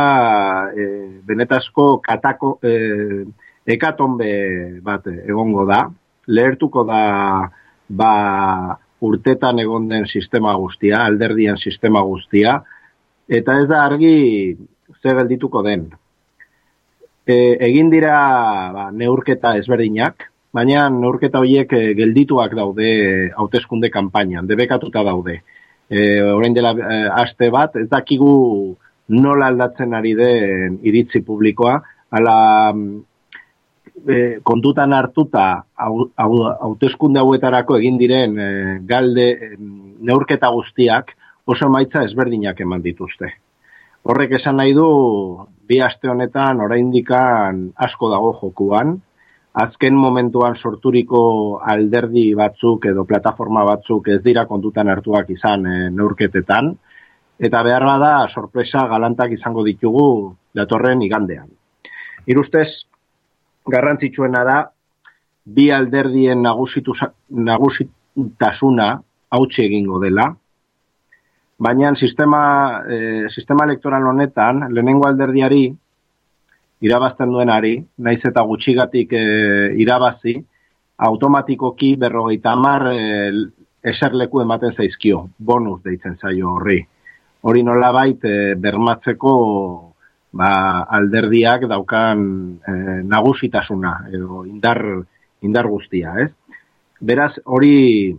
e, benetazko katako, e, ekatombe bat egongo da, lehertuko da ba, urtetan egon den sistema guztia, alderdien sistema guztia, eta ez da argi ze geldituko den. E, egin dira ba, neurketa ezberdinak, baina neurketa horiek e, geldituak daude hauteskunde kanpainan, debekatuta daude. E, orain dela e, aste bat, ez dakigu nola aldatzen ari den iritzi publikoa, ala e, kontutan hartuta hauteskunde hauetarako egin diren e, galde e, neurketa guztiak oso maitza ezberdinak eman dituzte. Horrek esan nahi du bi aste honetan oraindikan asko dago jokuan, azken momentuan sorturiko alderdi batzuk edo plataforma batzuk ez dira kontutan hartuak izan e, neurketetan, eta behar da sorpresa galantak izango ditugu datorren igandean. Irustez, garrantzitsuena da bi alderdien nagusitasuna hautsi egingo dela. Baina sistema, e, sistema elektoral honetan, lehenengo alderdiari, irabazten duenari, naiz eta gutxigatik e, irabazi, automatikoki berrogeita hamar e, eserleku ematen zaizkio, bonus deitzen zaio horri. Hori nola bait, e, bermatzeko ba, alderdiak daukan e, nagusitasuna edo indar, indar guztia, ez? Beraz, hori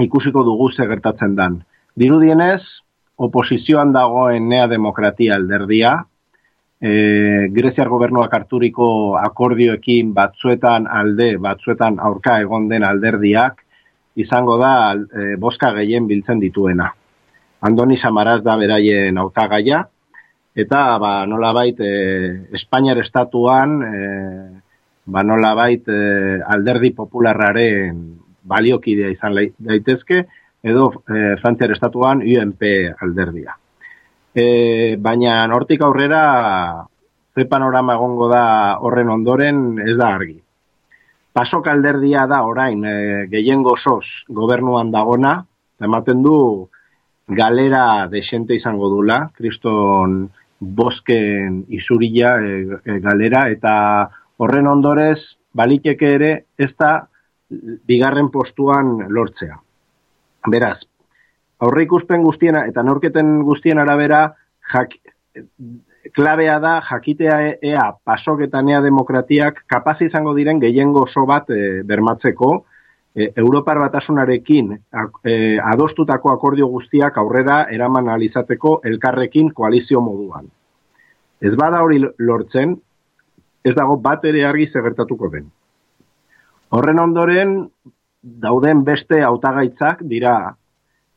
ikusiko dugu ze gertatzen dan. Dirudienez, oposizioan dagoen nea demokratia alderdia, e, Greziar gobernuak harturiko akordioekin batzuetan alde, batzuetan aurka egon den alderdiak, izango da e, boska gehien biltzen dituena. Andoni Samaraz da beraien autagaia, eta ba, nola bait e, Espainiar estatuan e, ba, nola bait e, alderdi popularraren baliokidea izan daitezke edo e, Frantziar estatuan UNP alderdia. E, baina nortik aurrera ze panorama egongo da horren ondoren ez da argi. Pasok alderdia da orain e, gehiengo sos gobernuan dagona, ematen du galera desente izango dula, kriston bosken izuria e, galera eta horren ondorez baliteke ere ez da bigarren postuan lortzea. Beraz, aurre ikusten guztiena eta norketen guztien arabera jak, klabea da jakitea ea pasok eta nea demokratiak kapaz izango diren gehiengo oso bat e, bermatzeko e, Europar batasunarekin e, adostutako akordio guztiak aurrera eraman alizateko elkarrekin koalizio moduan. Ez bada hori lortzen, ez dago bat ere argi zegertatuko den. Horren ondoren, dauden beste hautagaitzak dira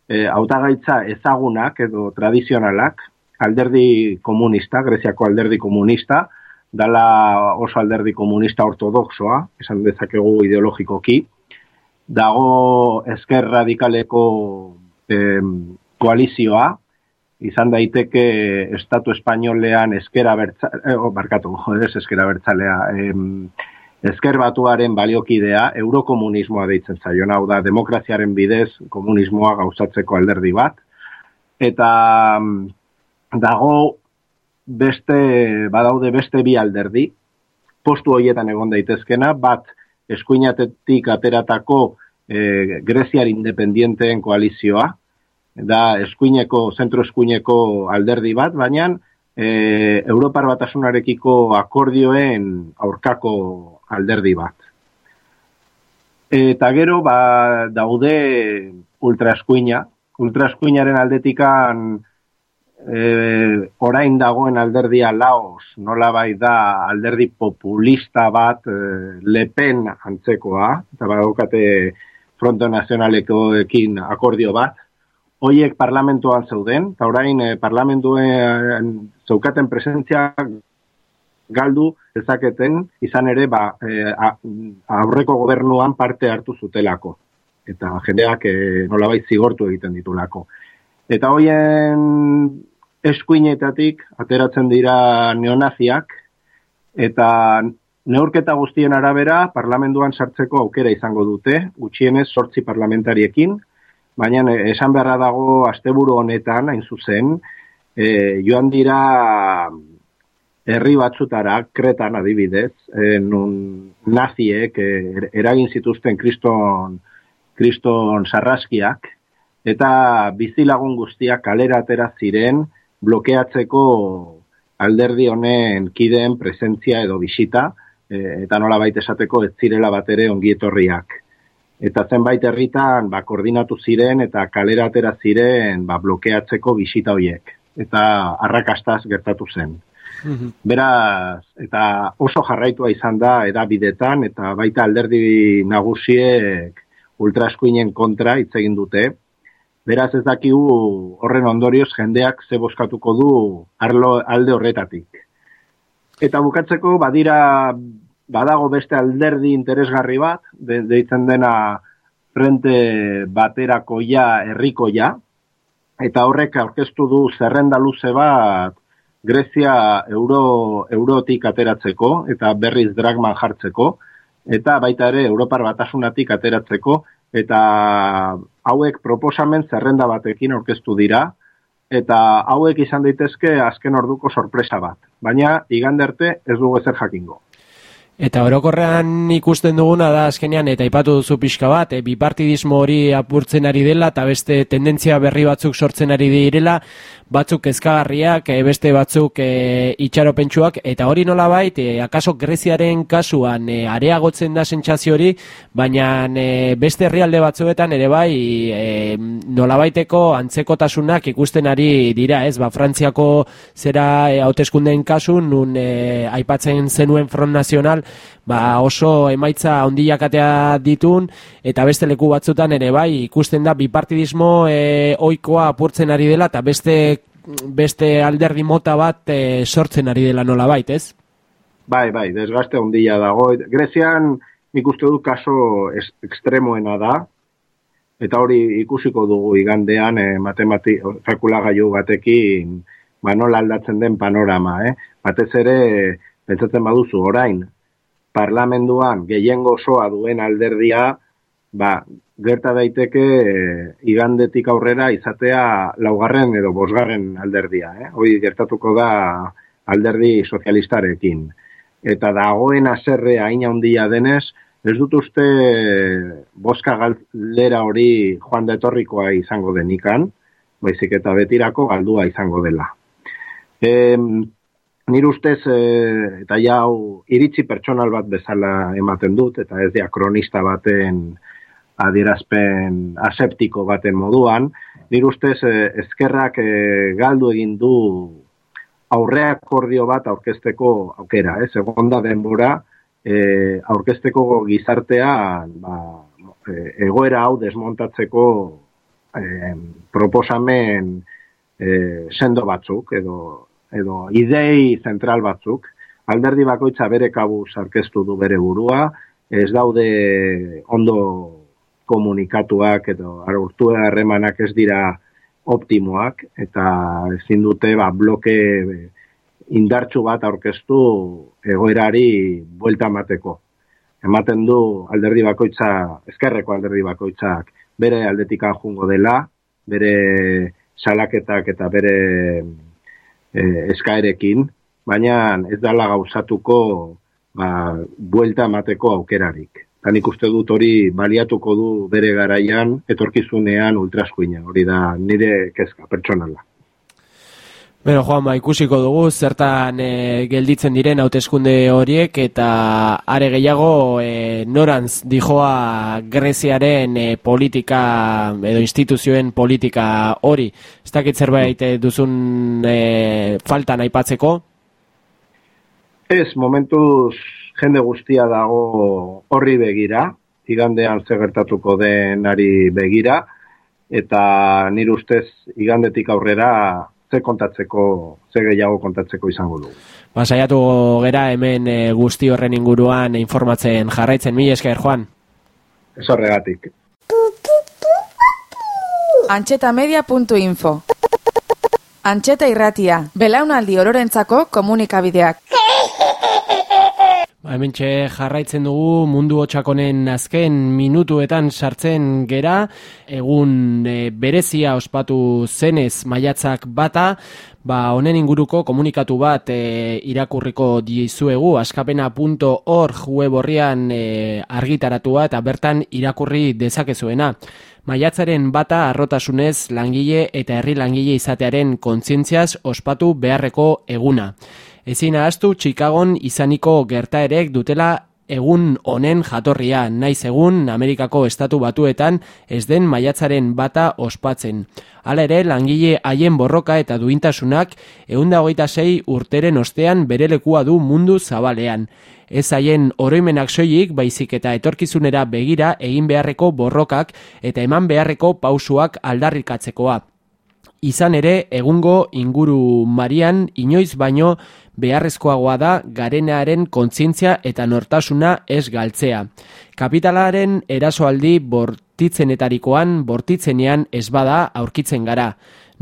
e, hautagaitza ezagunak edo tradizionalak, alderdi komunista, Greziako alderdi komunista, dala oso alderdi komunista ortodoxoa, esan dezakegu ideologikoki, dago esker radikaleko koalizioa, izan daiteke Estatu Espainolean eskera bertza, eh, oh, barkatu, ez eskera bertzalea, esker batuaren baliokidea, eurokomunismoa deitzen zaio, hau da, demokraziaren bidez komunismoa gauzatzeko alderdi bat, eta dago beste, badaude beste bi alderdi, postu horietan egon daitezkena, bat eskuinatetik ateratako e, Greziar independienteen koalizioa, da eskuineko, zentro eskuineko alderdi bat, baina e, Europar batasunarekiko akordioen aurkako alderdi bat. Eta gero, ba, daude ultraeskuina, ultraeskuinaren aldetikan e, orain dagoen alderdia laos, nola bai da alderdi populista bat e, lepen antzekoa, eta badaukate fronto nazionalekoekin akordio bat, hoiek parlamentuan zeuden, eta orain eh, parlamentuen zeukaten presentzia galdu ezaketen izan ere ba, e, aurreko gobernuan parte hartu zutelako. Eta jendeak e, nolabait zigortu egiten ditulako. Eta hoien eskuinetatik ateratzen dira neonaziak, eta neurketa guztien arabera parlamentuan sartzeko aukera izango dute, gutxienez sortzi parlamentariekin, baina esan beharra dago asteburu honetan, hain zuzen, e, joan dira herri batzutara, kretan adibidez, e, nun naziek e, eragin zituzten kriston, kriston sarraskiak, eta bizilagun guztiak kalera atera ziren blokeatzeko alderdi honen kideen presentzia edo bisita, e, eta nola baita esateko ez zirela bat ere ongietorriak eta zenbait herritan ba, koordinatu ziren eta kalera atera ziren ba, blokeatzeko bisita hoiek. Eta arrakastaz gertatu zen. Mhm. Beraz, eta oso jarraitua izan da edabidetan, eta baita alderdi nagusiek ultraskuinen kontra hitz egin dute. Beraz ez dakigu horren ondorioz jendeak ze boskatuko du arlo alde horretatik. Eta bukatzeko badira badago beste alderdi interesgarri bat, deitzen dena frente baterako ja, herriko ja, eta horrek aurkeztu du zerrenda luze bat Grezia euro, eurotik ateratzeko, eta berriz dragman jartzeko, eta baita ere Europar batasunatik ateratzeko, eta hauek proposamen zerrenda batekin aurkeztu dira, eta hauek izan daitezke azken orduko sorpresa bat. Baina, iganderte ez dugu ezer jakingo. Eta orokorrean ikusten duguna da azkenean eta ipatu duzu pixka bat, e, bipartidismo hori apurtzen ari dela eta beste tendentzia berri batzuk sortzen ari direla, batzuk ezkagarriak, e, beste batzuk e, itxaropentsuak, eta hori nola bait, e, akaso Greziaren kasuan e, areagotzen da sentsazio hori, baina e, beste herrialde batzuetan ere bai e, nola baiteko antzekotasunak ikusten ari dira, ez, ba, Frantziako zera e, hauteskundeen kasu, nun e, aipatzen zenuen front nazional, ba oso emaitza handiak atea ditun eta beste leku batzutan ere bai ikusten da bipartidismo e, ohikoa apurtzen ari dela eta beste beste alderdi mota bat e, sortzen ari dela nola bait, ez? Bai, bai, desgaste handia dago. Grezian nik uste du kaso ekstremoena da, eta hori ikusiko dugu igandean e, matemati, fakulagaiu batekin ba, nola aldatzen den panorama. Eh? Batez ere, pentsatzen baduzu orain, parlamenduan gehiengo osoa duen alderdia, ba, gerta daiteke e, igandetik aurrera izatea laugarren edo bosgarren alderdia. Eh? Hoi gertatuko da alderdi sozialistarekin. Eta dagoen aserre hain handia denez, ez dut uste boska galdera hori joan detorrikoa izango denikan, baizik eta betirako galdua izango dela. E, Nire ustez, e, eta jau, iritzi pertsonal bat bezala ematen dut, eta ez dia kronista baten adierazpen aseptiko baten moduan, nire ustez, e, ezkerrak e, galdu egin du aurreak akordio bat aurkezteko aukera, ez? Egon da denbora, e, aurkezteko gizartea ba, egoera hau desmontatzeko e, proposamen e, sendo batzuk edo edo idei zentral batzuk alderdi bakoitza bere kabu sarkeztu du bere burua ez daude ondo komunikatuak edo urtu harremanak ez dira optimoak eta ezin dute ba, bloke indartsu bat aurkeztu egoerari buelta emateko. Ematen du alderdi bakoitza, ezkerreko alderdi bakoitzak bere aldetikan jungo dela, bere salaketak eta bere e, eskaerekin, baina ez dala gauzatuko ba, buelta emateko aukerarik. Tan ikuste dut hori baliatuko du bere garaian, etorkizunean ultraskuina, hori da nire kezka, pertsonala. Bero, Juan, ba, ikusiko dugu, zertan e, gelditzen diren hauteskunde horiek, eta are gehiago, e, norantz dijoa Greziaren e, politika, edo instituzioen politika hori. Ez dakit zerbait duzun e, faltan aipatzeko? Ez, momentuz jende guztia dago horri begira, igandean zegertatuko denari begira, eta nire ustez igandetik aurrera ze kontatzeko, ze gehiago kontatzeko izango du. Ba, saiatu gera hemen e, guzti horren inguruan informatzen jarraitzen, mi esker, Juan? Ez horregatik. Antxetamedia.info Antxeta irratia, belaunaldi ororentzako komunikabideak. [laughs] Ba, hemen jarraitzen dugu mundu hotxakonen azken minutuetan sartzen gera, egun e, berezia ospatu zenez maiatzak bata, ba, honen inguruko komunikatu bat e, irakurriko dizuegu, askapena.org web horrian e, argitaratua eta bertan irakurri dezakezuena. Maiatzaren bata arrotasunez langile eta herri langile izatearen kontzientziaz ospatu beharreko eguna. Ezin ahaztu Chicagon izaniko gertaerek dutela egun honen jatorria, naiz egun Amerikako estatu batuetan ez den maiatzaren bata ospatzen. Hala ere, langile haien borroka eta duintasunak eunda hogeita sei urteren ostean bere lekua du mundu zabalean. Ez haien oroimenak soilik baizik eta etorkizunera begira egin beharreko borrokak eta eman beharreko pausuak aldarrikatzekoa. Izan ere, egungo inguru marian inoiz baino beharrezkoagoa da garenearen kontzientzia eta nortasuna ez galtzea. Kapitalaren erasoaldi bortitzenetarikoan bortitzenean ez bada aurkitzen gara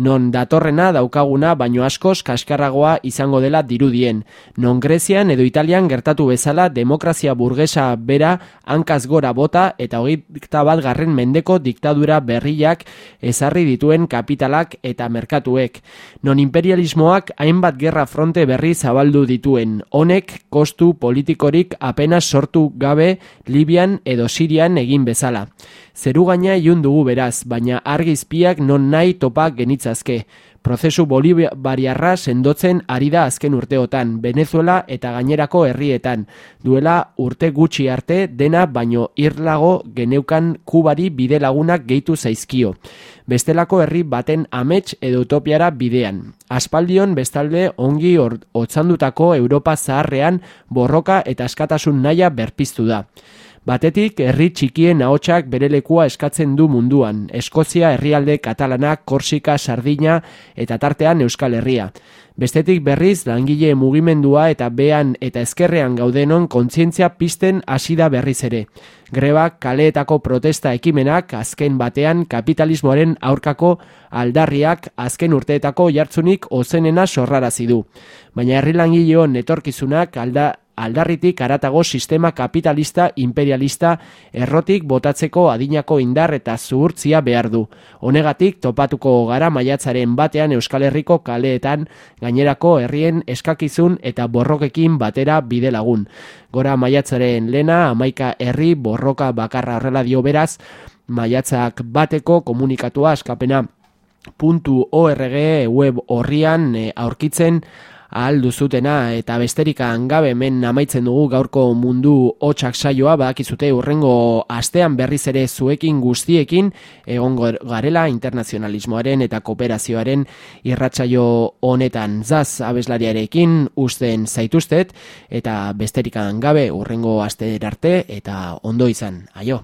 non datorrena daukaguna baino askoz kaskarragoa izango dela dirudien. Non Grezian edo Italian gertatu bezala demokrazia burgesa bera hankaz gora bota eta hogeita bat garren mendeko diktadura berriak ezarri dituen kapitalak eta merkatuek. Non imperialismoak hainbat gerra fronte berri zabaldu dituen. Honek kostu politikorik apenas sortu gabe Libian edo Sirian egin bezala. Zeru gaina iun dugu beraz, baina argizpiak non nahi topak genitzazke. Prozesu bolibariarra sendotzen ari da azken urteotan, Venezuela eta gainerako herrietan. Duela urte gutxi arte dena baino irlago geneukan kubari bide lagunak gehitu zaizkio. Bestelako herri baten amets edo utopiara bidean. Aspaldion bestalde ongi otzandutako Europa zaharrean borroka eta askatasun naia berpiztu da. Batetik, herri txikien ahotsak bere lekua eskatzen du munduan. Eskozia, herrialde, Katalanak, Korsika, Sardina eta tartean Euskal Herria. Bestetik berriz, langile mugimendua eta bean eta ezkerrean gaudenon kontzientzia pisten hasida berriz ere. Grebak, kaleetako protesta ekimenak, azken batean kapitalismoaren aurkako aldarriak azken urteetako jartzunik ozenena sorrarazi du. Baina herri langileon netorkizunak alda aldarritik aratago sistema kapitalista imperialista errotik botatzeko adinako indar eta zuhurtzia behar du. Honegatik topatuko gara maiatzaren batean Euskal Herriko kaleetan gainerako herrien eskakizun eta borrokekin batera bide lagun. Gora maiatzaren lena amaika herri borroka bakarra horrela dio beraz, maiatzak bateko komunikatua askapena .org web horrian eh, aurkitzen ahal duzutena eta besterika gabe hemen amaitzen dugu gaurko mundu hotxak saioa badakizute urrengo astean berriz ere zuekin guztiekin egongo garela internazionalismoaren eta kooperazioaren irratsaio honetan zaz abeslariarekin uzten zaituztet eta besterik gabe urrengo aste arte eta ondo izan. Aio.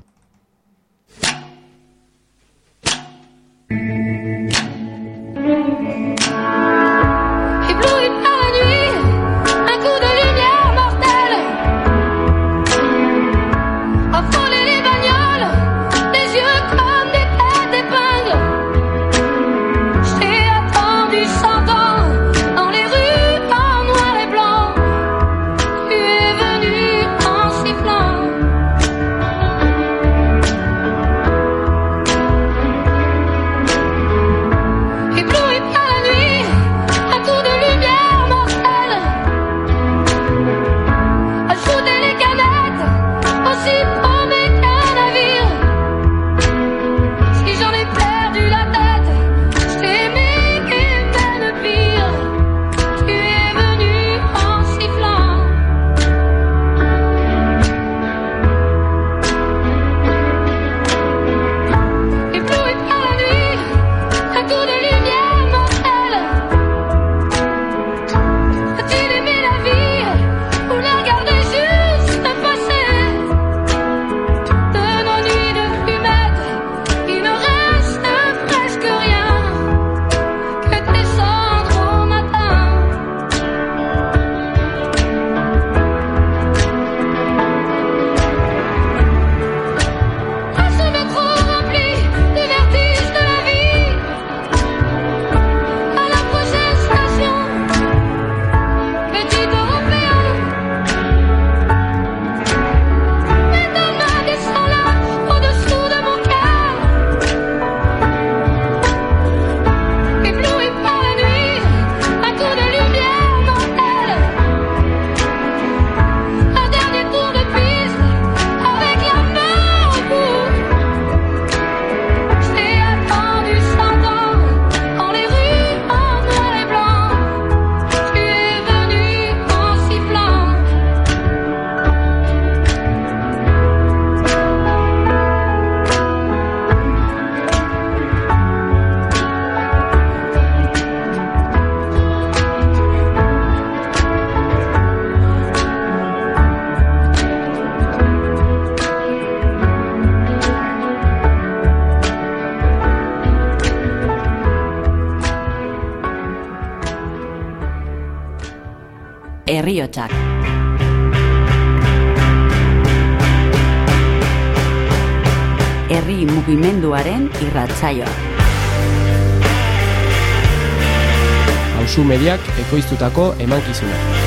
Biotxak. Herri mugimenduaren irratsaioa. Hauzu mediak ekoiztutako emankizuna.